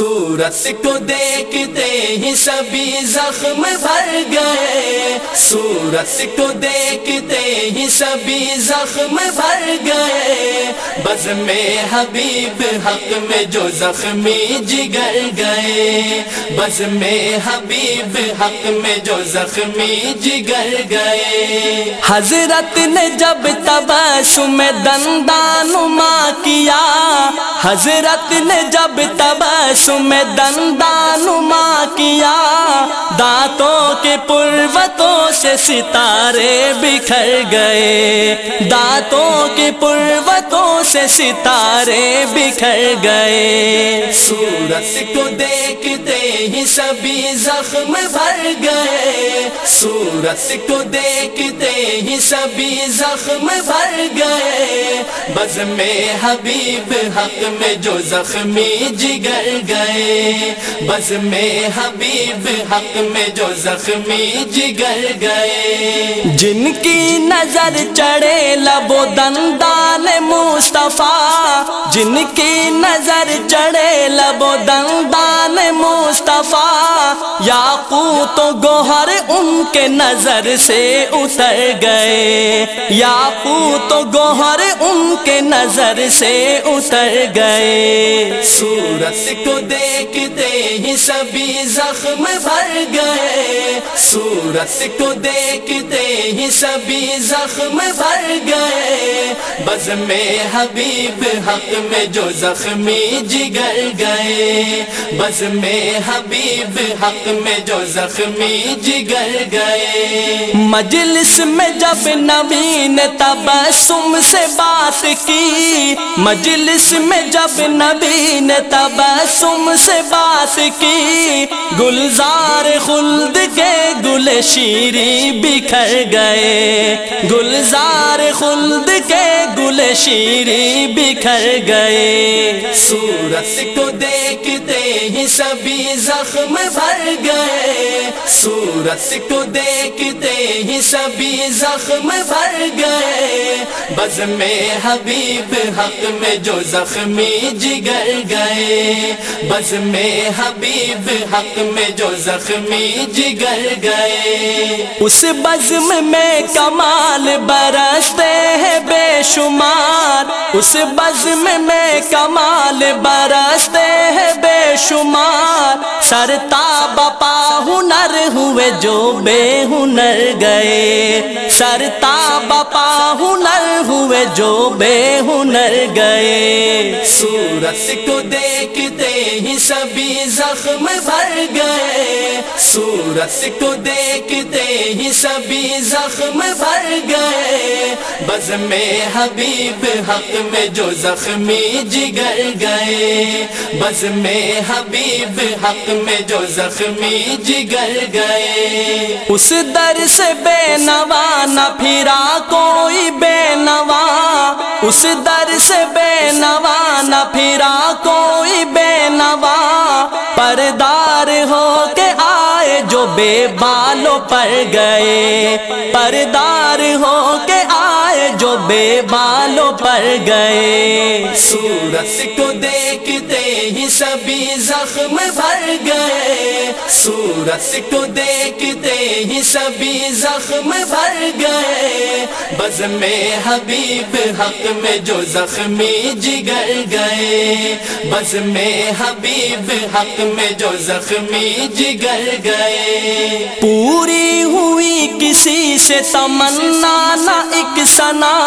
سورت کو دیکھتے ہی سبھی زخم بھر گئے۔ سورت کو دیکھتے ہی سبھی زخم بھر گئے۔ بز میں حبیب، حق میں جو زخمی جگر گئے۔ بز میں حبیب، حق میں جو زخمی جگر گئے۔ حضرت نے جب تبسم دندانما کیا حضرت نے جب تبسم دندانما کیا، دانتوں کے پروتوں سے ستارے بکھر گئے۔ دانتوں کے پروتوں سے ستارے بکھر گئے۔ سورت کو دیکھتے ہی سبھی زخم بھر گئے۔ سورت کو دیکھتے ہی سبھی زخم بھر گئے۔ بز میں حبیب حق میں جو زخمی جگر گئے۔ بز میں حبیب حق میں جو زخمی جگر گئے۔ جن کی نظر چڑھے لبو دندان مصطفیٰ۔ جن کی نظر چڑھے لبو دندان مصطفیٰ۔ یا تو گوہر ان کے نظر سے اتر گئے۔ یا تو گوہر ان کے نظر سے اتر گئے۔ سورت کو دیکھتے ہی سبھی زخم بھر گئے۔ سورت کو دیکھتے ہی سبھی زخم بھر گئے۔ بز میں حبیب حق میں جو زخمی جگر گئے۔ بز میں حبیب حق میں جو زخمی جگر گئے۔ مجلس میں جب نبی نے تبسم سے بات کی مجلس میں جب نبی نے تبسم سے بات کی، گلزار خلد کے گل شیری بکھر گئے۔ گلزار خلد کے گل شیری بکھر گئے۔ سورت کو دیکھتے ہی سبھی زخم بھر گئے۔ سورت کو دیکھتے ہی سبھی زخم بھر گئے۔ بز میں حبیب، حق میں جو زخمی جگر گئے۔ بز میں حبیب، حق میں جو زخمی جگر گئے۔ اس بزم میں کمال برستے ہیں بے شمار۔ اس بزم میں کمال برستے ہیں بے شمار۔ سرتا بپا ہنر ہوئے جو بے ہنر گئے۔ سرتا بپا ہنر ہوئے جو بے ہنر گئے۔ سورت کو دیکھتے ہی سبھی زخم بھر گئے۔ سورت کو دیکھتے ہی سبھی زخم بھر گئے۔ بز میں حبیب حق میں جو زخمی جگر گئے۔ بز میں حبیب حق میں جو زخمی جگر گئے۔ اس در سے بے نوا نہ پھرا کوئی بے نوا۔ اس در سے بے نوا نہ پھرا کوئی بے نوا۔ پردار بے بالوں پر گئے پردار ہو کے آئے بے بالوں پر گئے۔ سورت کو دیکھتے ہی سبھی زخم بھر گئے۔ سورت کو دیکھتے ہی سبھی زخم بھر گئے۔ بز میں حبیب حق میں جو زخمی جگر گئے۔ بز میں حبیب حق میں جو زخمی جگر گئے۔ پوری ہوئی کسی سے تمنا، نہ ایک سنا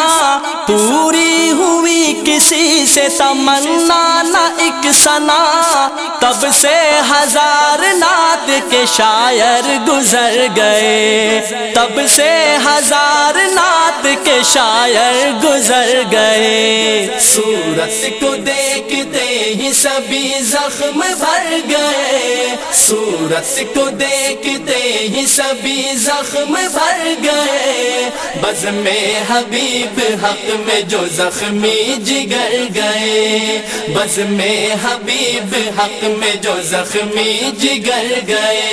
پوری ہوئی کسی سے تمنا نہ ایک سنا تب سے ہزار نعت شاعر گزر گئے۔ تب سے ہزار نعت کے شاعر گزر گئے۔ سورت کو دیکھتے ہی سبھی زخم بھر گئے۔ سورت کو دیکھتے ہی سبھی زخم بھر گئے۔ بز میں حبیب حق میں جو زخمی جگر گئے۔ بز میں حبیب حق میں جو زخمی جگر گئے۔